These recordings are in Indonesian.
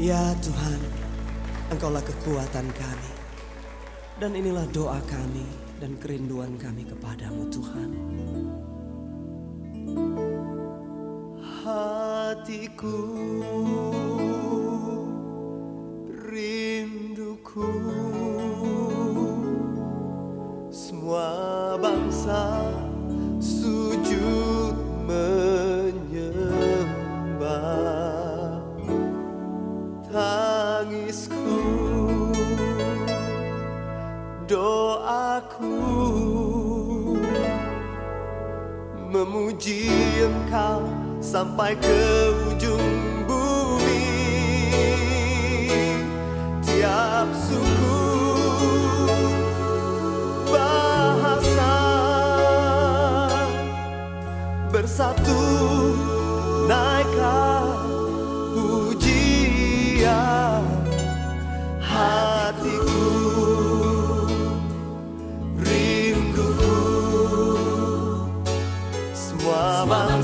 Ya Tuhan, Engkaulah kekuatan kami. Dan inilah doa kami dan kerinduan kami kepadamu Tuhan. Hatiku tangisku doaku memuji engkau sampai ke ujung 我往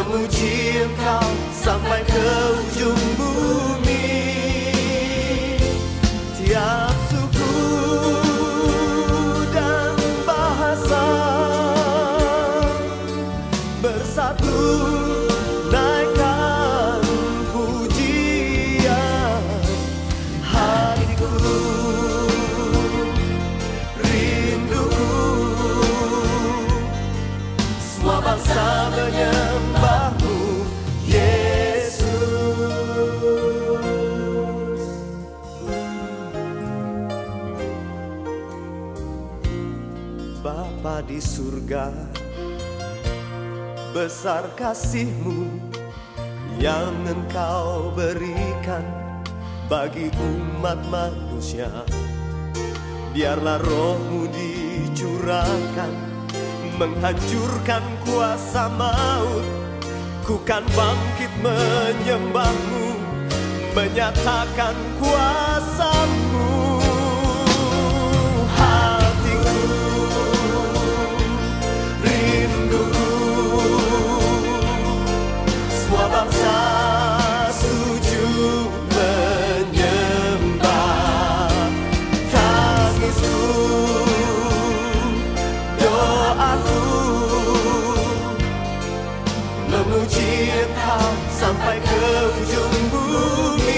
memuji engkau sampai ke ujung bumi tiap Bapa di surga Besar kasihmu yang engkau berikan bagi umat manusia. Biarlah rohmu dicurahkan Menghancurkan kuasa maut. Ku kan bangkit menyembahmu Menyatakan kuasamu Memuji engkau sampai ke ujung bumi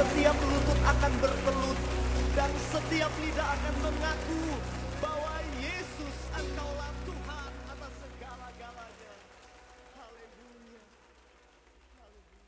setiap lutut akan bertelut dan setiap lidah akan mengaku bahwa Yesus Engkaulah Tuhan.